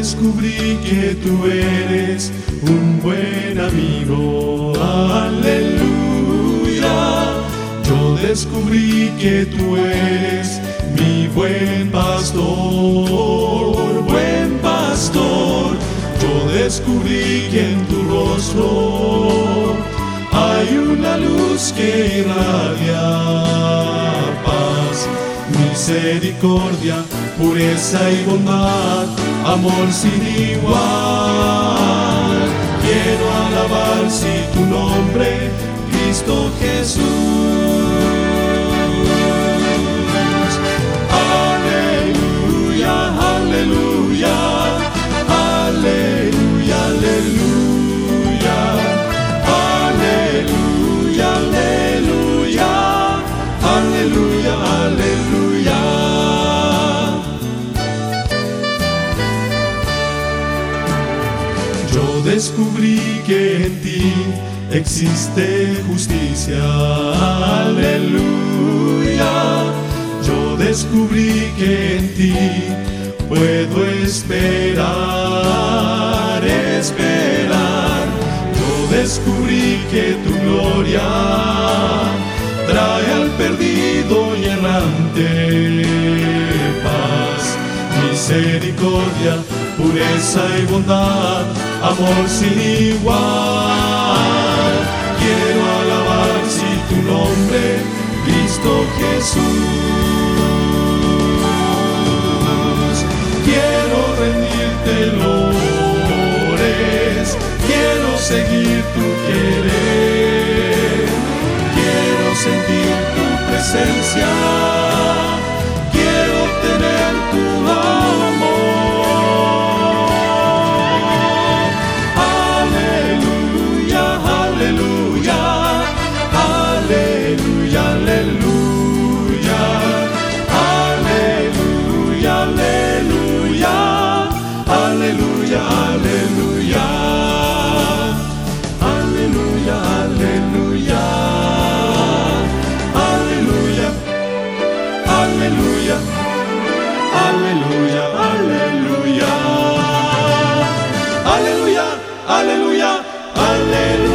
descubrí que tú eres un buen amigo. Aleluya. Yo descubrí que tú eres mi buen pastor, buen pastor. Yo descubrí que en tu rostro hay una luz que irradia paz, misericordia, pureza y bondad, amor sin igual. Quiero alabar si tu nombre, Cristo Jesús. Descubrí que en ti existe justicia. Aleluya. Yo descubrí que en ti puedo esperar, esperar. Yo descubrí que tu gloria trae al perdido y errante paz, misericordia, pureza y bondad, amor sin igual. Quiero alabar si tu nombre, Cristo Jesús. Quiero rendirte lores, quiero seguir tu querer, quiero sentir tu presencia, aleluya, aleluya, aleluya, aleluya, aleluya.